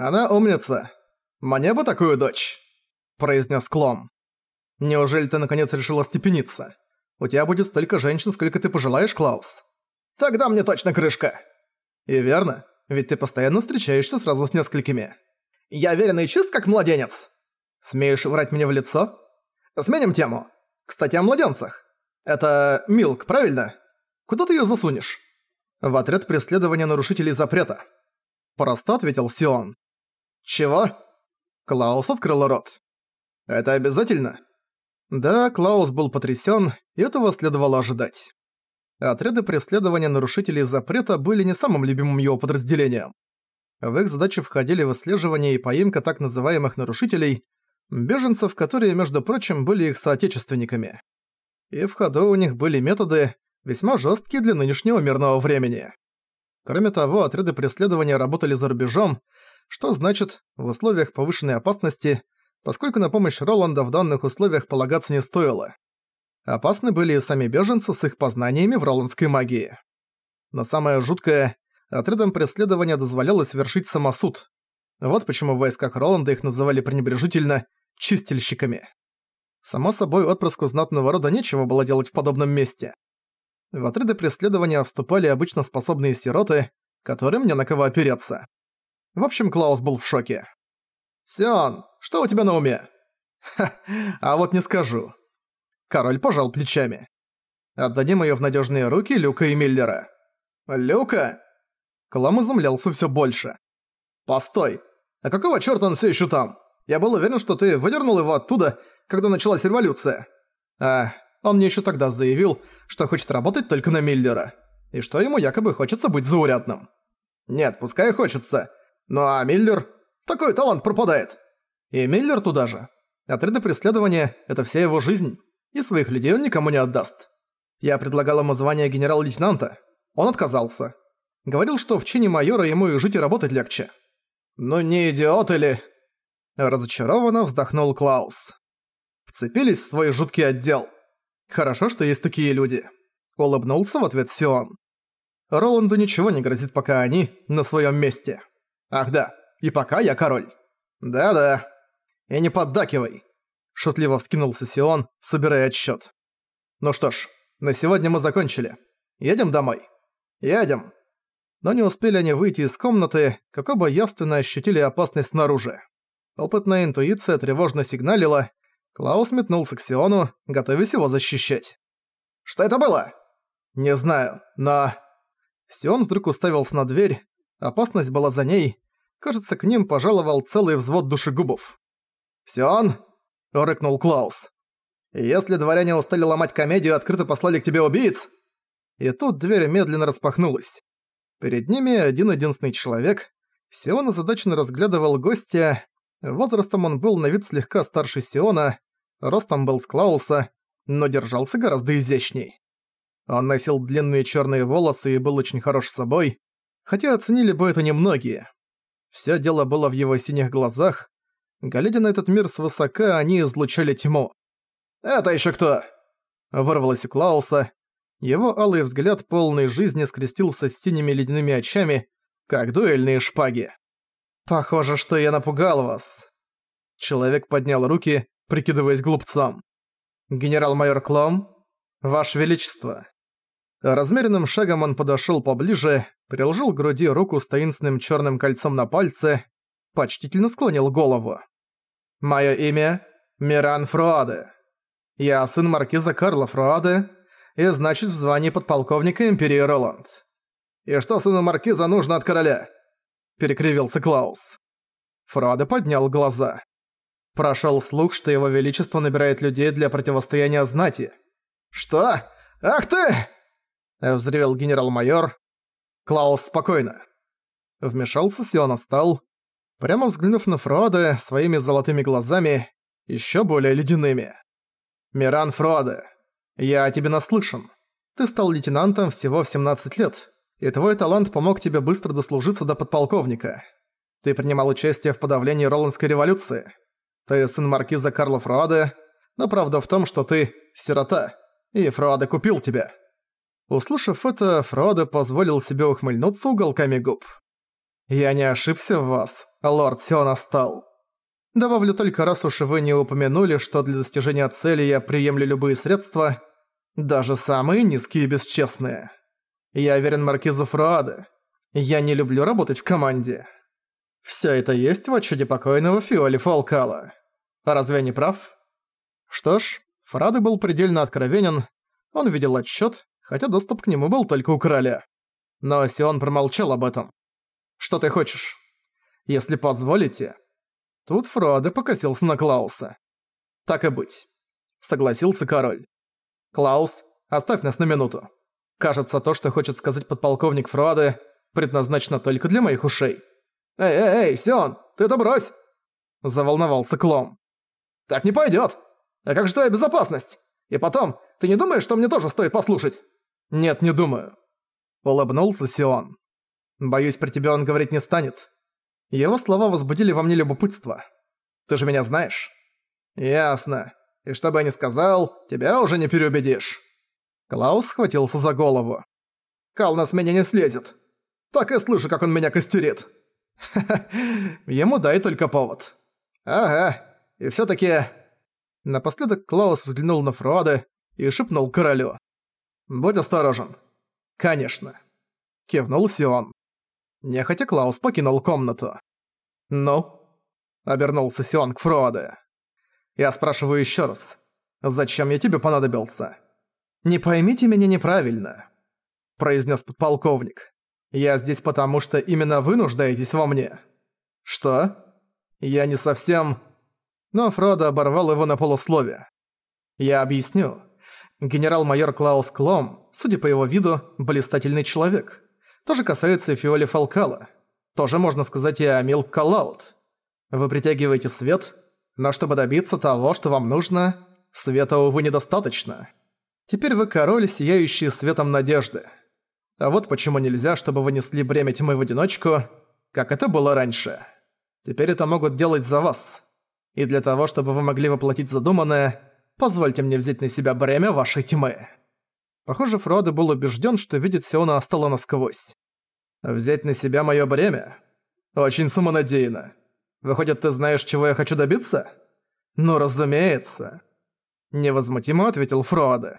«Она умница. Мне бы такую дочь», — произнес Клом. «Неужели ты наконец решила степениться? У тебя будет столько женщин, сколько ты пожелаешь, Клаус. Тогда мне точно крышка». «И верно, ведь ты постоянно встречаешься сразу с несколькими». «Я верен и чист, как младенец». «Смеешь врать мне в лицо?» «Сменим тему. Кстати, о младенцах. Это Милк, правильно? Куда ты её засунешь?» «В отряд преследования нарушителей запрета», – просто ответил Сион. «Чего?» Клаус открыл рот. «Это обязательно?» Да, Клаус был потрясён, и этого следовало ожидать. Отряды преследования нарушителей запрета были не самым любимым его подразделением. В их задачу входили выслеживание и поимка так называемых нарушителей, беженцев, которые, между прочим, были их соотечественниками. И в ходу у них были методы, весьма жесткие для нынешнего мирного времени. Кроме того, отряды преследования работали за рубежом, что значит, в условиях повышенной опасности, поскольку на помощь Роланда в данных условиях полагаться не стоило. Опасны были и сами беженцы с их познаниями в роландской магии. Но самое жуткое, отрядам преследования дозволялось вершить самосуд. Вот почему в войсках Роланда их называли пренебрежительно «чистильщиками». Само собой, отпрыску знатного рода нечего было делать в подобном месте. В отряды преследования вступали обычно способные сироты, которым не на кого опереться. В общем, Клаус был в шоке. «Сион, что у тебя на уме?» «Ха, а вот не скажу». Король пожал плечами. «Отдадим её в надёжные руки Люка и Миллера». «Люка?» Клам изумлялся всё больше. «Постой, а какого чёрта он всё ещё там? Я был уверен, что ты выдернул его оттуда, когда началась революция». «А, он мне ещё тогда заявил, что хочет работать только на Миллера, и что ему якобы хочется быть заурядным». «Нет, пускай хочется, ну а Миллер? Такой талант пропадает. И Миллер туда же. Отряды преследования – это вся его жизнь, и своих людей он никому не отдаст. Я предлагал ему звание генерал-лейтенанта. Он отказался. Говорил, что в чине майора ему и жить и работать легче. «Ну не идиот или...» Разочарованно вздохнул Клаус. Вцепились в свой жуткий отдел. Хорошо, что есть такие люди. Улыбнулся в ответ Сион. Роланду ничего не грозит, пока они на своем месте. Ах да, и пока я король. Да-да. И не поддакивай. Шутливо вскинулся Сион, собирая отсчёт. Ну что ж, на сегодня мы закончили. Едем домой. Едем. Но не успели они выйти из комнаты, как оба явственно ощутили опасность снаружи. Опытная интуиция тревожно сигналила. Клаус метнулся к Сиону, готовясь его защищать. «Что это было?» «Не знаю, но...» Сион вдруг уставился на дверь, Опасность была за ней. Кажется, к ним пожаловал целый взвод душегубов. «Сион!» — рыкнул Клаус. «Если дворяне устали ломать комедию открыто послали к тебе убийц...» И тут дверь медленно распахнулась. Перед ними один-единственный человек. Сион озадаченно разглядывал гостя. Возрастом он был на вид слегка старше Сиона, ростом был с Клауса, но держался гораздо изящней. Он носил длинные черные волосы и был очень хорош собой хотя оценили бы это немногие. Всё дело было в его синих глазах. Глядя на этот мир свысока, они излучали тьму. «Это ещё кто?» Вырвалось у Клауса. Его алый взгляд полной жизни скрестился с синими ледяными очами, как дуэльные шпаги. «Похоже, что я напугал вас». Человек поднял руки, прикидываясь глупцом. «Генерал-майор Клом, Ваше Величество». Размеренным шагом он подошёл поближе, приложил к груди руку с таинственным чёрным кольцом на пальце, почтительно склонил голову. «Моё имя — Миран Фруаде. Я сын маркиза Карла Фруаде и значит в звании подполковника Империи Роланд. И что сыну маркиза нужно от короля?» Перекривился Клаус. Фруаде поднял глаза. Прошёл слух, что его величество набирает людей для противостояния знати. «Что? Ах ты!» Взревел генерал-майор, «Клаус, спокойно!» Вмешался Сиона Стал, прямо взглянув на Фроаде своими золотыми глазами, еще более ледяными. «Миран Фроаде, я тебе наслышан. Ты стал лейтенантом всего в 17 лет, и твой талант помог тебе быстро дослужиться до подполковника. Ты принимал участие в подавлении Роландской революции. Ты сын маркиза Карла Фруаде, но правда в том, что ты сирота, и Фруаде купил тебя. Услышав это, Фродо позволил себе ухмыльнуться уголками губ. «Я не ошибся в вас, Лорд Сиона стал. Добавлю только раз уж вы не упомянули, что для достижения цели я приемлю любые средства, даже самые низкие и бесчестные. Я верен Маркизу Фруаде. Я не люблю работать в команде. Всё это есть в отчете покойного Фиоли Фолкала. Разве не прав? Что ж, Фраде был предельно откровенен, он видел отчёт, хотя доступ к нему был только у короля. Но Сион промолчал об этом. «Что ты хочешь? Если позволите...» Тут Фроаде покосился на Клауса. «Так и быть», — согласился король. «Клаус, оставь нас на минуту. Кажется, то, что хочет сказать подполковник Фроаде, предназначено только для моих ушей». «Эй, эй, эй, Сион, ты это брось!» Заволновался Клом. «Так не пойдёт! А как же твоя безопасность? И потом, ты не думаешь, что мне тоже стоит послушать?» «Нет, не думаю». Улыбнулся Сион. «Боюсь, при тебе он говорить не станет. Его слова возбудили во мне любопытство. Ты же меня знаешь?» «Ясно. И что бы я ни сказал, тебя уже не переубедишь». Клаус схватился за голову. «Кална с меня не слезет. Так и слышу, как он меня костерит». «Ха-ха, ему дай только повод». «Ага, и всё-таки...» Напоследок Клаус взглянул на Фруаде и шепнул королю. «Будь осторожен». «Конечно». Кивнул Сион. Нехотя Клаус покинул комнату. «Ну?» Обернулся Сион к Фруаде. «Я спрашиваю ещё раз. Зачем я тебе понадобился?» «Не поймите меня неправильно», — произнес подполковник. «Я здесь потому, что именно вы нуждаетесь во мне». «Что?» «Я не совсем...» Но Фродо оборвал его на полуслове. «Я объясню. Генерал-майор Клаус Клом, судя по его виду, блистательный человек. То же касается и Фиоли Фалкала. Тоже можно сказать и о Милк Калаут. Вы притягиваете свет, но чтобы добиться того, что вам нужно, света, увы, недостаточно. Теперь вы король, сияющий светом надежды. А вот почему нельзя, чтобы вы несли бремя тьмы в одиночку, как это было раньше. Теперь это могут делать за вас. И для того, чтобы вы могли воплотить задуманное, позвольте мне взять на себя бремя вашей тьмы». Похоже, Фродо был убежден, что видит Сиона Астала насквозь. «Взять на себя мое бремя? Очень самонадеянно. Выходит, ты знаешь, чего я хочу добиться?» «Ну, разумеется», — невозмутимо ответил Фродо.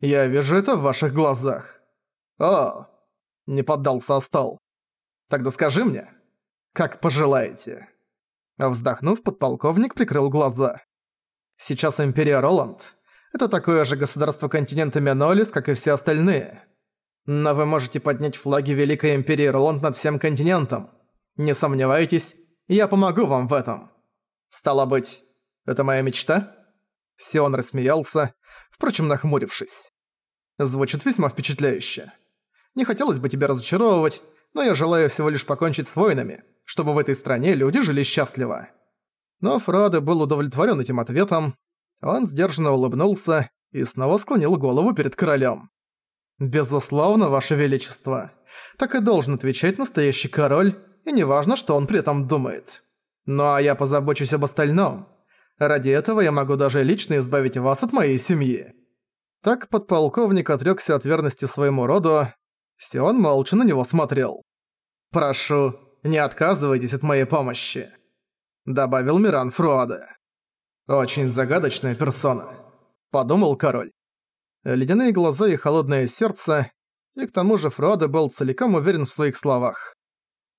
«Я вижу это в ваших глазах». «О!» — не поддался Астал. «Тогда скажи мне, как пожелаете». Вздохнув, подполковник прикрыл глаза. Сейчас Империя Роланд – это такое же государство континента Менолис, как и все остальные. Но вы можете поднять флаги Великой Империи Роланд над всем континентом. Не сомневайтесь, я помогу вам в этом. Стало быть, это моя мечта? Сион рассмеялся, впрочем, нахмурившись. Звучит весьма впечатляюще. Не хотелось бы тебя разочаровывать, но я желаю всего лишь покончить с войнами – чтобы в этой стране люди жили счастливо. Но Фраде был удовлетворен этим ответом. Он сдержанно улыбнулся и снова склонил голову перед королем. «Безусловно, Ваше Величество. Так и должен отвечать настоящий король, и неважно, что он при этом думает. Ну а я позабочусь об остальном. Ради этого я могу даже лично избавить вас от моей семьи». Так подполковник отрёкся от верности своему роду. Сион молча на него смотрел. «Прошу, не отказывайтесь от моей помощи», — добавил Миран Фруаде. «Очень загадочная персона», — подумал король. Ледяные глаза и холодное сердце, и к тому же Фруаде был целиком уверен в своих словах.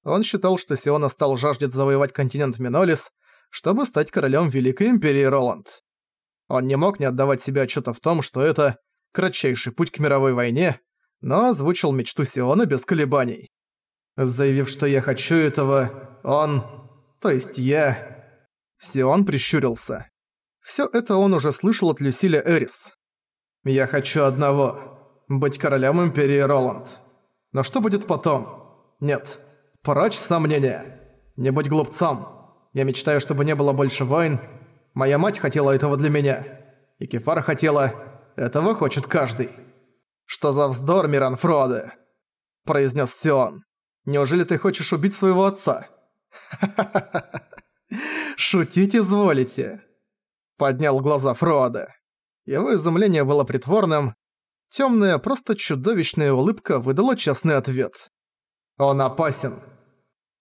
Он считал, что Сиона стал жаждет завоевать континент Минолис, чтобы стать королем Великой Империи Роланд. Он не мог не отдавать себе отчета в том, что это кратчайший путь к мировой войне, но озвучил мечту Сиона без колебаний. Заявив, что я хочу этого, он... То есть я... Сион прищурился. Всё это он уже слышал от Люсиля Эрис. «Я хочу одного. Быть королем Империи Роланд. Но что будет потом? Нет. Прочь сомнения. Не будь глупцом. Я мечтаю, чтобы не было больше войн. Моя мать хотела этого для меня. И Кефара хотела. Этого хочет каждый. Что за вздор, Миран Фроде?» произнес Сион. Неужели ты хочешь убить своего отца? Шутить изволите. Поднял глаза Фрода. Его изумление было притворным. Тёмная, просто чудовищная улыбка выдала честный ответ. Он опасен.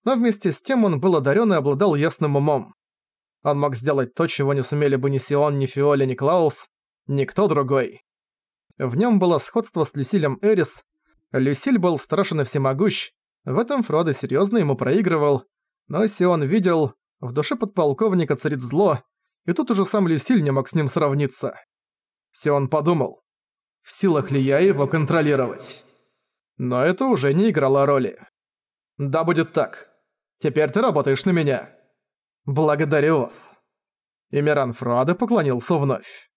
но вместе с тем он был одарен и обладал ясным умом. Он мог сделать то, чего не сумели бы ни Сион, ни Фиоля, ни Клаус, никто другой. В нем было сходство с Люсилем Эрис. Люсиль был страшен и всемогущ, в этом Фродо серьезно ему проигрывал, но Сион видел, в душе подполковника царит зло, и тут уже сам Люсиль не мог с ним сравниться. Сион подумал, в силах ли я его контролировать? Но это уже не играло роли. Да будет так. Теперь ты работаешь на меня. Благодарю вас. И Миран Фродо поклонился вновь.